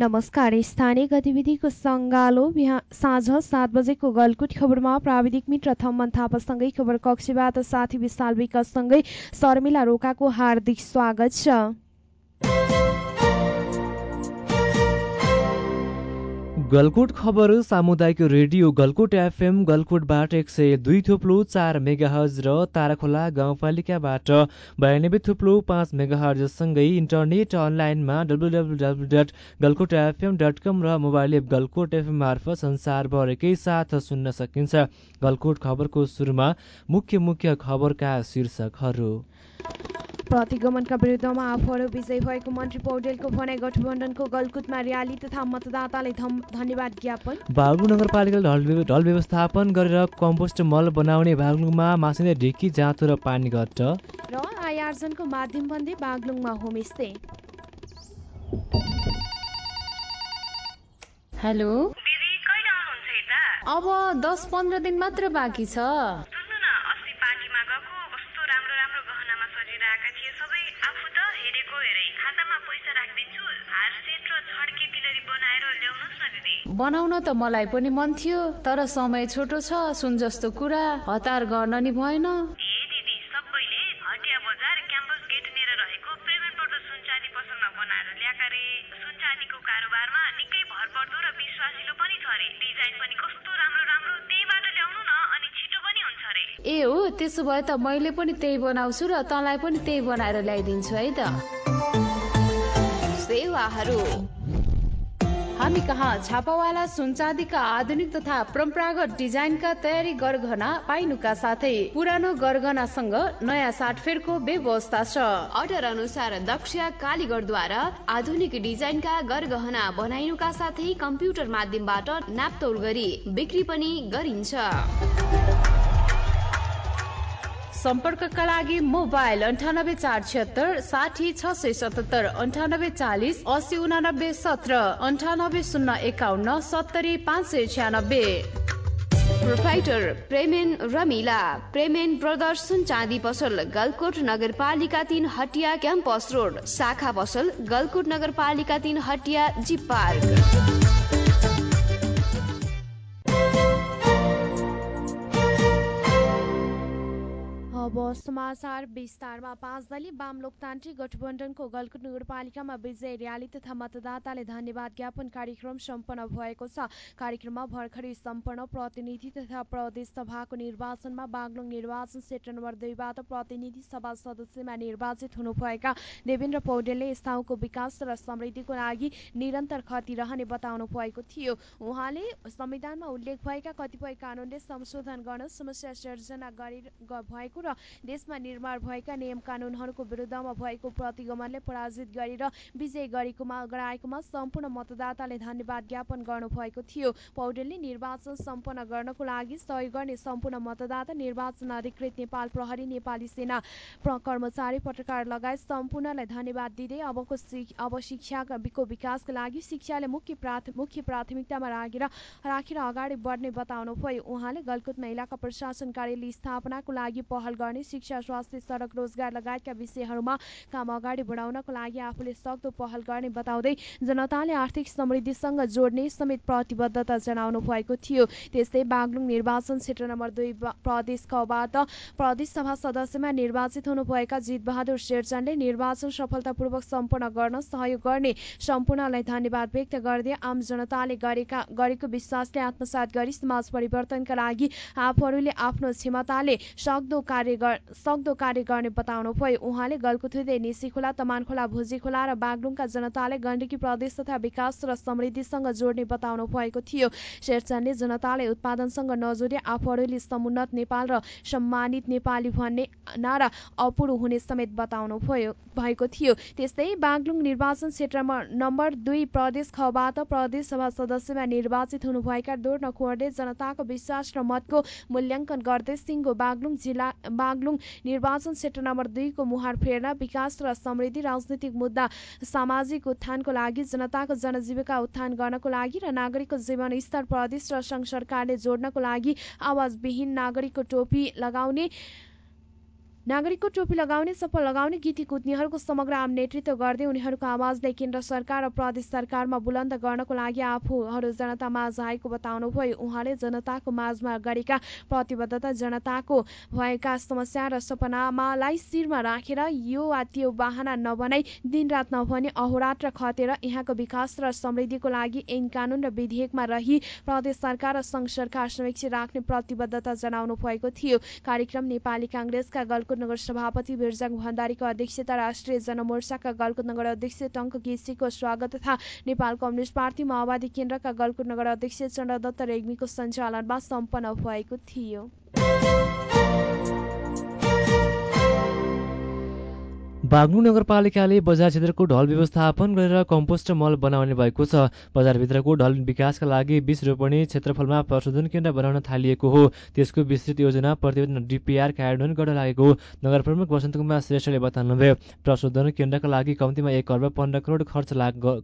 नमस्कार। स्थानीय गतिविधिको सङ्गालो साँझ सात बजेको गलकुट खबरमा प्राविधिक मित्र थम्मन थापासँगै खबर कक्षबाट साथी विशाल विकाससँगै शर्मिला रोकाको हार्दिक स्वागत छ। गलकुट खबर सामुदायिक रेडियो गलकुट एफएम गलकुटबाट एक सय दुई थुप्लो चार मेगाहज र ताराखोला गाउँपालिकाबाट बयानब्बे थुप्लो पाँच मेगाहजसँगै इन्टरनेट अनलाइनमा W W W dot Galkot FM dot com र मोबाइल एप गलकुट एफएम मार्फत संसारभरिकै साथ सुन्न सकिन्छ। गलकुट खबरको सुरुमा मुख्य मुख्य खबरका शीर्षकहरू। प्रतिगमनका विरुद्धमा आफूहरू विजय भएको मन्त्री पौडेलको भनाइ गठबन्धनको गलकुटमा र्याली तथा मतदाताले धन्यवाद ज्ञापन। बागलुङ नगरपालिकाले ढल व्यवस्थापन गरेर कम्पोस्ट मल बनाउने बागलुङमा मासिने ढिकी जाँतो र पानी घट्ट र आयार्जनको माध्यम भन्दै बागलुङमा होमस्टे। हेलो? अब दस पन्ध्र दिन मात्र बाँकी छ। बनाउन त मलाई पनि मन थियो तर समय छोटो छ सुन जस्तो कुरा हतार गर्न नि भएन। कारोबारमा निकै भरपर्दो र विश्वासिलो पनि छ अरे डिजाइन पनि कस्तो राम्रो राम्रो त्यहीबाट ल्याउनु न अनि छिटो पनि हुन्छ अरे ए हो त्यसो भए त मैले पनि त्यही बनाउँछु र तँलाई पनि त्यही बनाएर ल्याइदिन्छु है त। सेवाहरू। हामी कहाँ? छापावाला सुनचाँदीका आधुनिक तथा परम्परागत डिजाइनका तयारी गरगहना पाइनुका साथै पुरानो गरगहनासँग नयाँ साटफेरको व्यवस्था छ। अर्डर अनुसार दक्ष कालीगढद्वारा आधुनिक डिजाइनका गरगहना बनाइनुका साथै कम्प्युटर माध्यमबाट नापतोल गरी बिक्री पनि गरिन्छ। सम्पर्कका लागि मोबाइल अन्ठानब्बे चार छिहत्तर साठी छ सय सतहत्तर अन्ठानब्बे चालिस असी उनानब्बे सत्र अन्ठानब्बे शून्य एकाउन्न सत्तरी पाँच सय छ्यानब्बे। प्रोप्राइटर प्रेमेन रमिला प्रेमेन प्रदर्शन चाँदी पसल गलकोट नगरपालिका तिन हटिया क्याम्पस रोड शाखा पसल गलकोट नगरपालिका तिन हटिया जिप पार्क अब समाचार विस्तारमा पाँच दलीय वाम लोकतान्त्रिक गठबन्धनको गलकुट नगरपालिकामा विजय र्याली तथा मतदाताले धन्यवाद ज्ञापन कार्यक्रम सम्पन्न भएको छ कार्यक्रममा भर्खरै सम्पन्न प्रतिनिधि तथा प्रदेश सभाको निर्वाचनमा बागलुङ निर्वाचन क्षेत्र नम्बर दुईबाट प्रतिनिधि सभा सदस्यमा निर्वाचित हुनुभएका देवेन्द्र पौडेलले यस ठाउँको विकास र समृद्धिको लागि निरन्तर खटिरहने बताउनु भएको थियो उहाँले संविधानमा उल्लेख भएका कतिपय कानूनले संशोधन गर्न समस्या सिर्जना गरे भएको र देशमा निर्माण भएका नियम कानूनहरूको विरुद्धमा भएको प्रतिगमनले पराजित गरेर विजय गरेकोमा गराएकोमा सम्पूर्ण मतदाताले धन्यवाद ज्ञापन गर्नुभएको थियो। पौडेलले निर्वाचन सम्पन्न गर्नको लागि सहयोग गर्ने सम्पूर्ण मतदाता निर्वाचन अधिकृत नेपाल प्रहरी नेपाली सेना कर्मचारी पत्रकार लगायत सम्पूर्णलाई धन्यवाद दिँदै अबको अब शिक्षाको विकासको लागि शिक्षाले मुख्य मुख्य प्राथमिकतामा राखेर राखेर अगाडि बढ्ने बताउनुभयो। उहाँले गलकुटमा इलाका प्रशासन कार्यालय स्थापनाको लागि पहल गर्ने शिक्षा स्वास्थ्य सडक रोजगार लगायतका विषयहरूमा काम अगाडि बढाउनको लागि आफूले सक्दो पहल गर्ने बताउँदै जनताले आर्थिक समृद्धिसँग जोड्ने समेत प्रतिबद्धता जनाउनु भएको थियो। त्यस्तै बागलुङ निर्वाचन क्षेत्र नम्बर दुई प्रदेश खबाट प्रदेश सभा सदस्यमा निर्वाचित हुनुभएका जितबहादुर शेरचनले निर्वाचन सफलतापूर्वक सम्पन्न गर्न सहयोग गर्ने सम्पूर्णलाई धन्यवाद व्यक्त गर्दै आम जनताले गरेका गरेको विश्वासले आत्मसात गरी समाज परिवर्तनका लागि आफूहरूले आफ्नो क्षमताले सक्दो कार्य सक्दो कार्य गर्ने बताउनु भयो उहाँले गलकुथुदे निसी खोला तमान खोला भुजी खोला र बागलुङका जनताले गण्डकी प्रदेश तथा विकास र समृद्धिसँग जोड्ने बताउनु भएको थियो। शेरचनले जनताले उत्पादनसँग नजोडी आफूहरूले समुन्नत नेपाल र सम्मानित नेपाली भन्ने नारा अपुरो हुने समेत बताउनु भयो भएको थियो। त्यस्तै बागलुङ निर्वाचन क्षेत्रमा नम्बर दुई प्रदेश खबाट प्रदेश सभा सदस्यमा निर्वाचित हुनुभएका दोर्न कुँवरले जनताको विश्वास र मतको मूल्याङ्कन गर्दै सिङ्गो बागलुङ जिल्ला बागलुङ निर्वाचन क्षेत्र नम्बर दुईको मुहार फेर्न विकास र समृद्धि राजनीतिक मुद्दा सामाजिक उत्थानको लागि जनताको जनजीविका उत्थान गर्नको लागि र नागरिकको जीवन स्तर प्रदेश र सङ्घ सरकारले जोड्नको लागि आवाजविहीन नागरिकको टोपी लगाउने नागरिकको टोपी लगाउने सफल लगाउने गीती कुद्नेहरूको समग्र आम नेतृत्व गर्दै उनीहरूको आवाजलाई केन्द्र सरकार र प्रदेश सरकारमा बुलन्द गर्नको लागि आफूहरू जनता माझ आएको बताउनुभयो उहाँले जनताको माझमा गरेका प्रतिबद्धता जनताको भएका समस्या र सपनामालाई शिरमा राखेर यो वा त्यो बाहना नबनाई दिनरात नभने अहोरात्र खटेर यहाँको विकास र समृद्धिको लागि ऐन कानून र विधेयकमा रही प्रदेश सरकार र सङ्घ सरकार समक्ष राख्ने प्रतिबद्धता जनाउनु भएको थियो। कार्यक्रम नेपाली काङ्ग्रेसका गलकुट नगर सभापति बिरजाङ भण्डारीको अध्यक्षता राष्ट्रिय जनमोर्चाका गलकुट नगर अध्यक्ष टङ्क केसीको स्वागत तथा नेपाल कम्युनिस्ट पार्टी माओवादी केन्द्रका गलकुट नगर अध्यक्ष चन्द्रदत्त रेग्मीको सञ्चालनमा सम्पन्न भएको थियो। बागलुङ नगरपालिकाले बजार क्षेत्रको ढल व्यवस्थापन गरेर कम्पोस्ट मल बनाउने भएको छ। बजारभित्रको ढल विकासका लागि विष रोपणी क्षेत्रफलमा प्रशोधन केन्द्र बनाउन थालिएको हो। त्यसको विस्तृत योजना प्रतिवेदन डिपिआर कार्यान्वयन गर्न लागेको नगर प्रमुख वसन्त कुमार श्रेष्ठले बताउनुभयो प्रशोधन केन्द्रका लागि कम्तीमा एक अर्ब पन्ध्र करोड खर्च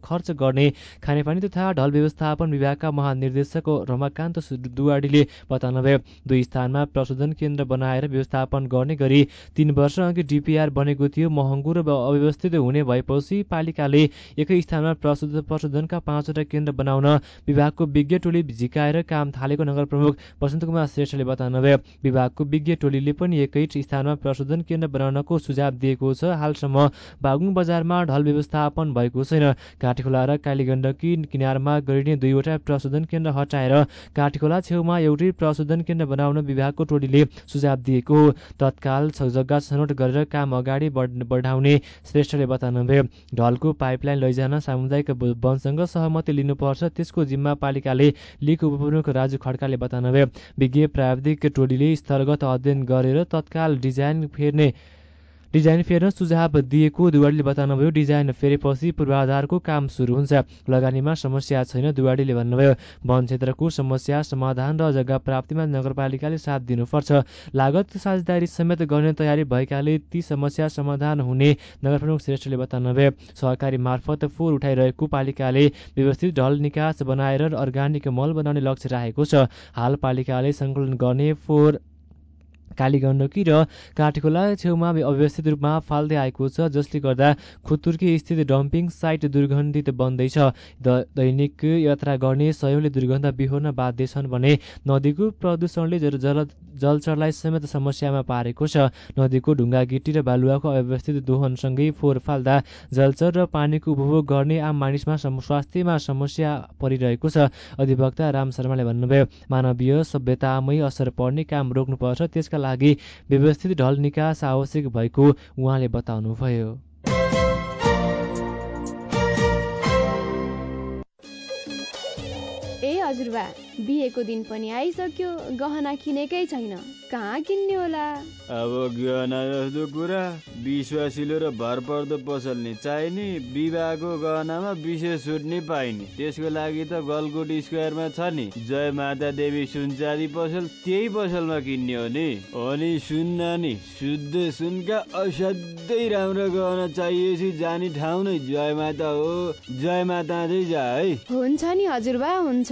खर्च गर्ने खानेपानी तथा ढल व्यवस्थापन विभागका महानिर्देशक रमाकान्त दुवाडीले बताउनुभयो। दुई स्थानमा प्रशोधन केन्द्र बनाएर व्यवस्थापन गर्ने गरी तीन वर्ष अघि डिपिआर बनेको थियो। महँगो अव्यवस्थित हुने भएपछि पालिकाले एकै स्थानमा प्रशोधन प्रशोधनका पाँचवटा केन्द्र बनाउन विभागको विज्ञ टोली झिकाएर काम थालेको नगर प्रमुख वसन्त कुमार श्रेष्ठले बताउनुभयो विभागको विज्ञ टोलीले पनि एकै स्थानमा प्रशोधन केन्द्र बनाउनको सुझाव दिएको छ। हालसम्म बागुङ बजारमा ढल व्यवस्थापन भएको छैन। काठीखोला र कालीगण्डकी किनारमा गरिने दुईवटा प्रशोधन केन्द्र हटाएर काठीखोला छेउमा एउटै प्रशोधन केन्द्र बनाउन विभागको टोलीले सुझाव दिएको हो। तत्काल जग्गा छनौट गरेर काम अगाडि बढाउने श्रेष्ठले बताउनुभयो। ढलको पाइपलाइन लैजान सामुदायिक वनसँग सहमति लिनुपर्छ। त्यसको जिम्मा पालिकाले लिएको उपप्रमुख राजु खड्काले बताउनुभयो। विज्ञ प्राविधिक टोलीले स्थलगत अध्ययन गरेर तत्काल डिजाइन फेर्ने डिजाइन फेर्न सुझाव दिएको दुवाडीले बताउनुभयो। डिजाइन फेरेपछि पूर्वाधारको काम सुरु हुन्छ। लगानीमा समस्या छैन दुवाडीले भन्नुभयो। वन क्षेत्रको समस्या समाधान र जग्गा प्राप्तिमा नगरपालिकाले साथ दिनुपर्छ। लागत साझेदारी समेत गर्ने तयारी भएकाले ती समस्या समाधान हुने नगर प्रमुख श्रेष्ठले बताउनुभयो। सहकारी मार्फत फोहोर उठाइरहेको पालिकाले व्यवस्थित ढल निकास बनाएर अर्ग्यानिक मल बनाउने लक्ष्य राखेको छ। हाल पालिकाले सङ्कलन गर्ने फोहोर कालीगण्डकी र काठखोला छेउमा अव्यवस्थित रूपमा फाल्दै आएको छ जसले गर्दा खुतुर्की स्थित डम्पिङ साइट दुर्गन्धित बन्दैछ। दैनिक यात्रा गर्ने सयौंले दुर्गन्ध बिहोर्न बाध्य छन् भने नदीको प्रदूषणले जल जलचरलाई समेत समस्यामा पारेको छ। नदीको ढुङ्गा गिटी र बालुवाको अव्यवस्थित दोहनसँगै फोहोर फाल्दा जलचर र पानीको उपभोग गर्ने आम मानिसमा स्वास्थ्यमा समस्या परिरहेको छ अधिवक्ता राम शर्माले भन्नुभयो। मानवीय सभ्यतामै असर पर्ने काम रोक्नुपर्छ त्यसका लागि व्यवस्थित ढल निकास आवश्यक भएको उहाँले बताउनुभयो। हजुरबा बिहेको दिन पनि आइसक्यो गहना किनेकै छैन। कहाँ किन्ने होला? अब गहना जस्तो कुरा विश्वासिलो र भरपर्दो पसल नि चाहिने विवाहको गहनामा विशेष छुट नि पाइने। त्यसको लागि त गलकोट स्क्वायरमा छ नि। जय माता देवी सुनचाँदी पसल त्यही पसलमा किन्ने हो नि। सुन्न नि शुद्ध सुनका असाध्यै राम्रो गहना चाहिएपछि जाने ठाउँ नै जय माता हो। जय माता चाहिँ जा है। हुन्छ नि हजुरबा हुन्छ।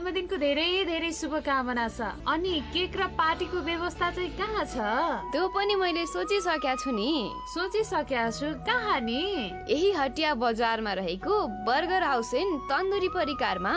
जन्मदिनको धेरै धेरै शुभकामना छ। अनि केक र पार्टीको व्यवस्था चाहिँ कहाँ छ? त्यो पनि मैले सोचिसकेका छु नि। सोचिसकेका छु? कहाँ नि? यही हटिया बजारमा रहेको burger house and tandoori परिकारमा।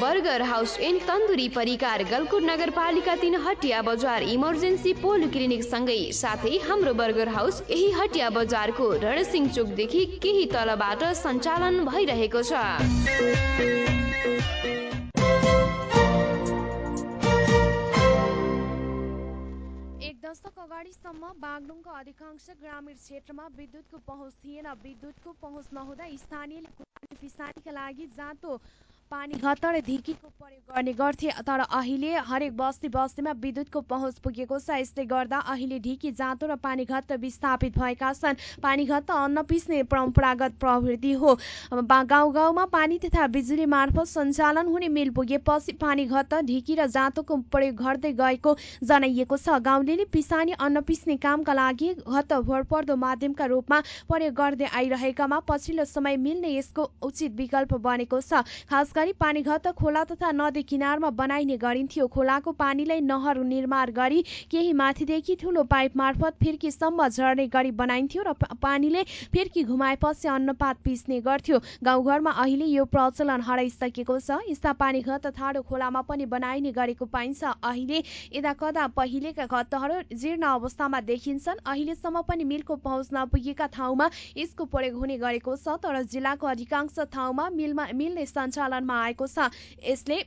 Burger house and tandoori परिकार गलकुट नगरपालिका तिन हटिया बजार इमर्जेन्सी पोल क्लिनिक सँगै साथै हाम्रो बर्गर हाउस यही हटिया बजारको रणसिंह चोकदेखि केही तलबाट सञ्चालन भइरहेको छ। दशक अगाडिसम्म बागलुङको अधिकांश ग्रामीण क्षेत्रमा विद्युतको पहुँच थिएन। विद्युतको पहुँच नहुँदा स्थानीयले कुरानी पिसानीका लागि जाँतो पानी घत्त र ढिकीको प्रयोग गर्ने गर्थे तर अहिले हरेक बस्ती बस्तीमा विद्युतको पहुँच पुगेको छ। यसले गर्दा अहिले ढिकी जाँतो र पानी घत्त विस्थापित भएका छन्। पानी घत्त अन्न पिस्ने परम्परागत प्रवृत्ति हो। गाउँ गाउँमा पानी तथा बिजुली मार्फत सञ्चालन हुने मिल पुगेपछि पानी घत्त ढिकी र जाँतोको प्रयोग घट्दै गएको जनाइएको छ। गाउँले पिसानी अन्न पिस्ने कामका लागि घत्त भरपर्दो माध्यमका रूपमा प्रयोग गर्दै आइरहेकामा पछिल्लो समय मिल्ने यसको उचित विकल्प बनेको छ। खास गरी पानी घत्त खोला तथा नदी किनारमा बनाइने गरिन्थ्यो। खोलाको पानीलाई नहर निर्माण गरी केही माथिदेखि ठुलो पाइप मार्फत फिर्कीसम्म झर्ने गरी बनाइन्थ्यो र पानीले फिर्की घुमाएपछि अन्नपात पिस्ने गर्थ्यो। गाउँघरमा अहिले यो प्रचलन हराइसकेको छ। यस्ता पानी घत्त ठाडो खोलामा पनि बनाइने गरेको पाइन्छ। अहिले यदा कदा पहिलेका घत्तहरू जीर्ण अवस्थामा देखिन्छन् अहिलेसम्म पनि मिलको पहुँच नपुगेका ठाउँमा यसको प्रयोग हुने गरेको छ तर जिल्लाको अधिकांश ठाउँमा मिलमा मिल्ने सञ्चालन आएको छ। यसले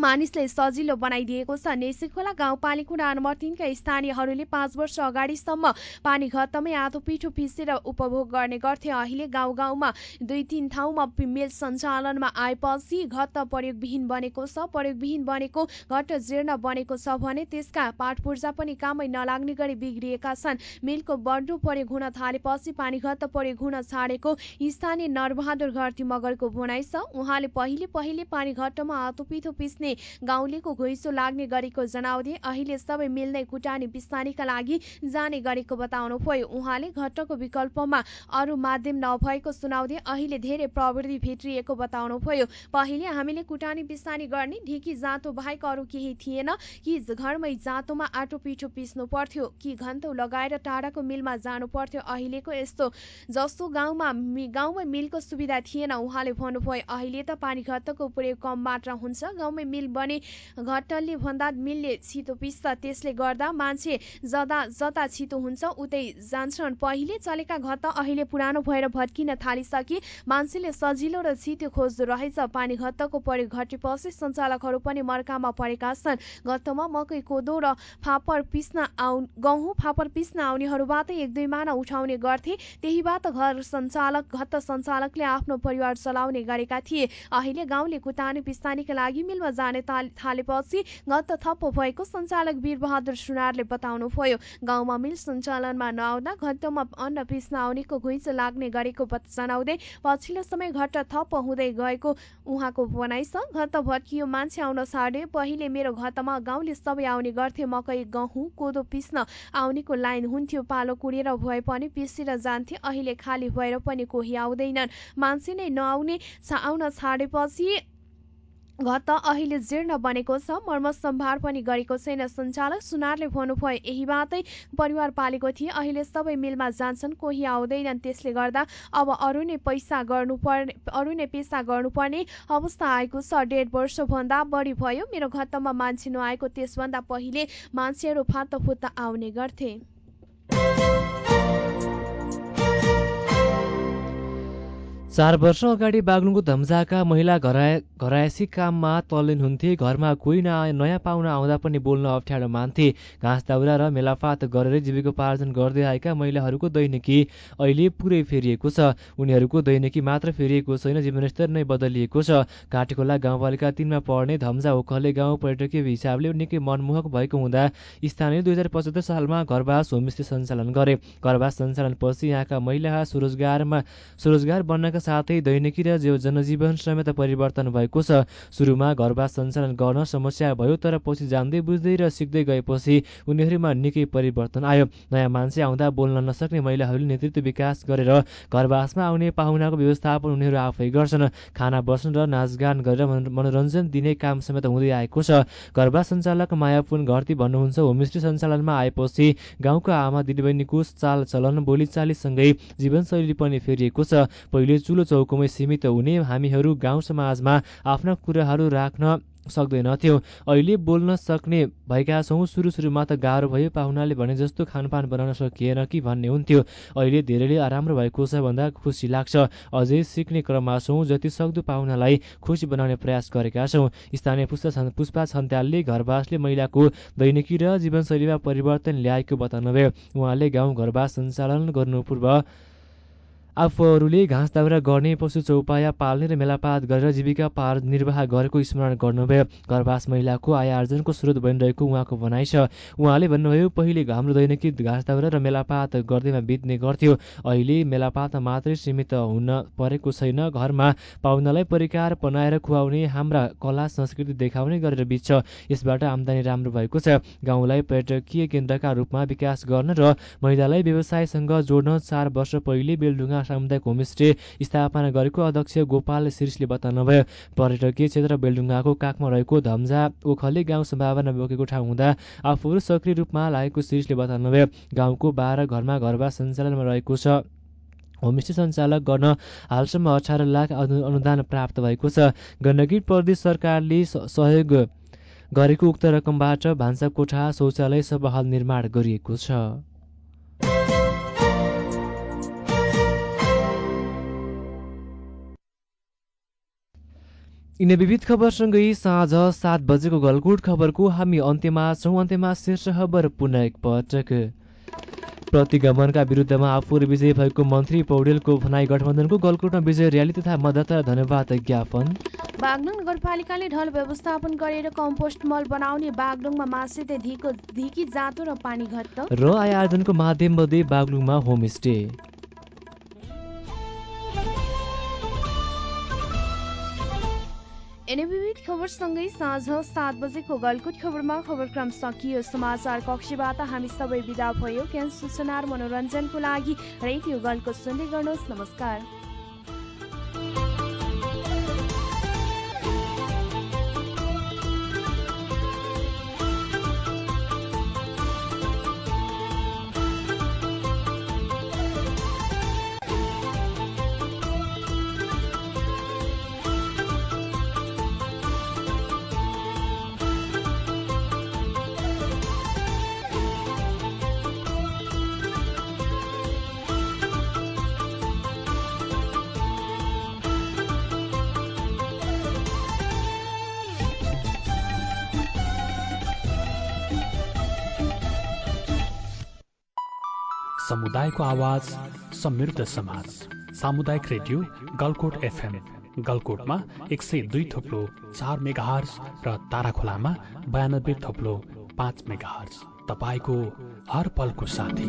मानिसले सजिलो बनाइदिएको छ। नेसी खोला गाउँपालिका नम्बर तिनका स्थानीयहरूले पाँच वर्ष अगाडिसम्म पानी घत्तमै आधो पिठो पिसेर उपभोग गर्ने गर्थे। अहिले गाउँ गाउँमा दुई तिन ठाउँमा मेल सञ्चालनमा आएपछि घत्त प्रयोगविहीन बनेको छ। प्रयोगविहीन बनेको घट्ट जीर्ण बनेको छ भने त्यसका पाठपूर्जा पनि कामै नलाग्ने गरी बिग्रिएका छन्। मिलको बढ्दो प्रयोग हुन थालेपछि पानी घत्त प्रयोग हुन छाडेको स्थानीय नरबहादुर घरती मगरको भनाइ छ। उहाँले पहिले पहिले पानी घट्टमा आतो पिठो पिस्ने गाउँलेको घुइँचो लाग्ने गरेको जनाउँदै अहिले सबै मिल्ने कुटानी पिस्तानीका लागि जाने गरेको बताउनु भयो। उहाँले घट्टको विकल्पमा अरू माध्यम नभएको सुनाउँदै अहिले धेरै प्रवृत्ति भेटिएको बताउनु भयो। पहिले हामीले कुटानी पिस्तानी गर्ने ढिकी जाँतो बाहेक अरू केही थिएन कि घरमै जाँतोमा आटो पिठो पिस्नु पर्थ्यो कि घन्टौ लगाएर टाढाको मिलमा जानु पर्थ्यो। अहिलेको यस्तो जस्तो गाउँमा गाउँमै मिलको सुविधा थिएन उहाँले भन्नुभयो। अहिले त पानी घट्टको प्रयोग कम मात्रा हुन्छ गाउँमै मिल बने घटलले भन्दा मिलले छिटो पिस्छ। त्यसले गर्दा मान्छे जता जता छिटो हुन्छ उतै जान्छन्। पहिले चलेका घट्ट अहिले पुरानो भएर भत्किन थालिसके मान्छेले सजिलो र छिटो खोज्दो रहेछ। पानी घट्टको प्रयोग घटेपछि सञ्चालकहरू पनि मर्कामा परेका छन्। घट्टमा मकै कोदो र फापर पिस्न आउ गहुँ फापर पिस्न आउनेहरूबाट एक दुई माना उठाउने गर्थे। त्यहीबाट घर सञ्चालक घट्ट सञ्चालकले आफ्नो परिवार चलाउने गरेका थिए। अहिले गाउँले कुटानी पिस्तानीका लागि मिलमा जाने थालेपछि गत थप्प भएको सञ्चालक वीरबहादुर सुनारले बताउनुभयो। गाउँमा मिल सञ्चालनमा नआउँदा घट्टमा अन्न पिस्न आउनेको घुइँचो लाग्ने गरेको जनाउँदै पछिल्लो समय घट्ट थप्प हुँदै गएको उहाँको भनाइ छ। घट्ट भट्कियो मान्छे आउन छाडे पहिले मेरो घटमा गाउँले सबै आउने गर्थे मकै गहुँ कोदो पिस्न आउनेको लाइन हुन्थ्यो। पालो कुडेर भए पनि पिसेर जान्थे अहिले खाली भएर पनि कोही आउँदैनन्। मान्छे नै नआउने आउन छाडेपछि घत अहिले जीर्ण बनेको छ। मर्म सम्भार पनि गरेको छैन सञ्चालक। सुनारले भन्नुभयो यहीबाटै परिवार पालेको थिए। अहिले सबै मिलमा जान्छन्। कोही आउँदैनन्। त्यसले गर्दा अब अरू नै पैसा गर्नुपर्ने अरू नै पेसा गर्नुपर्ने अवस्था आएको छ। डेढ वर्षभन्दा बढी भयो। मेरो घत्तमा मान्छे नआएको त्यसभन्दा पहिले मान्छेहरू फातफुत्त आउने गर्थे। चार वर्ष अगाडि बागलुङको धम्जाका महिला घराय घरायसी काममा तल्लिन हुन्थे। घरमा कोही न नयाँ पाहुना आउँदा पनि बोल्न अप्ठ्यारो मान्थे। घाँस दाउरा र मेलापात गरेर जीविकोपार्जन गर्दै आएका महिलाहरूको दैनिकी अहिले पुरै फेरिएको छ। उनीहरूको दैनिकी मात्र फेरिएको छैन जीवनस्तर नै बदलिएको छ। काटेखोला गाउँपालिका तिनमा पर्ने धम्जा ओखले गाउँ पर्यटकीय हिसाबले निकै मनमोहक भएको हुँदा स्थानीय दुई हजार पचहत्तर सालमा घरवास होमस्टे सञ्चालन गरे। घरवास सञ्चालनपछि यहाँका महिला स्वरोजगारमा स्वरोजगार बन्नका साथै दैनिकी र जनजीवन समेत परिवर्तन भएको छ। सुरुमा घरबास सञ्चालन गर्न समस्या भयो तर पछि जान्दै बुझ्दै र सिक्दै गएपछि उनीहरूमा निकै परिवर्तन आयो। नयाँ मान्छे आउँदा बोल्न नसक्ने महिलाहरूले नेतृत्व विकास गरेर घरबासमा आउने पाहुनाको व्यवस्थापन उनीहरू आफै गर्छन्। खाना बस्न र नाचगान गरेर मनोरञ्जन दिने काम समेत हुँदै आएको छ। घरबास सञ्चालक मायापुन घरती भन्नुहुन्छ होमस्टे सञ्चालनमा आएपछि गाउँका आमा दिदीबहिनीको चाल चलन बोलीचालीसँगै जीवनशैली पनि फेरिएको छ। पहिले चुलो चौकोमै सीमित हुने हामीहरू गाउँ समाजमा आफ्ना कुराहरू राख्न सक्दैनथ्यौँ अहिले बोल्न सक्ने भएका छौँ सुरु सुरुमा त गाह्रो भयो पाहुनाले भने जस्तो खानपान बनाउन सकिएन कि भन्ने हुन्थ्यो। अहिले धेरैले राम्रो भएको छ भन्दा खुसी लाग्छ। अझै सिक्ने क्रममा छौँ जति सक्दो पाहुनालाई खुसी बनाउने प्रयास गरेका छौँ। स्थानीय पुष्पा पुष्पा छन्त्यालले घरवासले महिलाको दैनिकी र जीवनशैलीमा परिवर्तन ल्याएको बताउनुभयो। उहाँले गाउँ घरवास सञ्चालन गर्नु पूर्व आफूहरूले घाँस दाउरा गर्ने पशु चौपाया पाल्ने र मेलापात गरेर जीविका पार निर्वाह गरेको स्मरण गर्नुभयो। घरवास महिलाको आय आर्जनको स्रोत बनिरहेको उहाँको भनाइ छ। उहाँले भन्नुभयो पहिले हाम्रो दैनिकी घाँस दाउरा र मेलापात गर्दैमा बित्ने गर्थ्यो। अहिले मेलापातमा मात्रै सीमित हुन परेको छैन। घरमा पाहुनालाई परिकार बनाएर खुवाउने हाम्रा कला संस्कृति देखाउने गरेर बित्छ। यसबाट आम्दानी राम्रो भएको छ। गाउँलाई पर्यटकीय केन्द्रका रूपमा विकास गर्न र महिलालाई व्यवसायसँग जोड्न चार वर्ष पहिले बेलडुङ्गा सामुदायिक होमस्टे स्थापना गरेको अध्यक्ष गोपाल शिर्षले बताउनुभयो। पर्यटकीय क्षेत्र बेलडुङ्गाको काखमा रहेको धम्जा ओखले गाउँ सम्भावना बोकेको ठाउँ हुँदा आफूहरू सक्रिय रूपमा लागेको शिर्षले बताउनुभयो। गाउँको बाह्र घरमा घरबास सञ्चालनमा रहेको छ। होमस्टे सञ्चालक गर्न हालसम्म अठार लाख अनुदान प्राप्त भएको छ। गण्डकी प्रदेश सरकारले सहयोग गरेको उक्त रकमबाट भान्साकोठा शौचालय सब हाल निर्माण गरिएको छ। यिनै विविध खबरसँगै साँझ सात बजेको गलकुट खबरको हामी अन्त्यमा छौँ। अन्त्यमा शीर्ष खबर पुनः एकपटक प्रतिगमनका विरुद्धमा आफूहरू विजय भएको मन्त्री पौडेलको भनाई गठबन्धनको गलकुटमा विजय र्याली तथा मतदाता धन्यवाद ज्ञापन। बागलुङ नगरपालिकाले ढल व्यवस्थापन गरेर कम्पोस्ट मल बनाउने बागलुङमा मासिते धिको धिकी जाँतो र पानी घट्ट र आयोजनको माध्यममध्ये बागलुङमा होमस्टे। विविध खबरसँगै साँझ सात बजेको गलकुट खबरमा खबरक्रम सकियो। समाचार कक्षबाट हामी सबै विदा भयो। ज्ञान सूचना र मनोरञ्जनको लागि रेडियो गलकुट सुन्दै गर्नुहोस्। नमस्कार। समुदायको आवाज समृद्ध समाज। सामुदायिक रेडियो गलकोट एफएम। गलकोटमा एक सय दुई थोप्लो चार मेगा हर्स र ताराखोलामा बयानब्बे थोप्लो पाँच मेगा हर्स तपाईँको हर पलको साथी।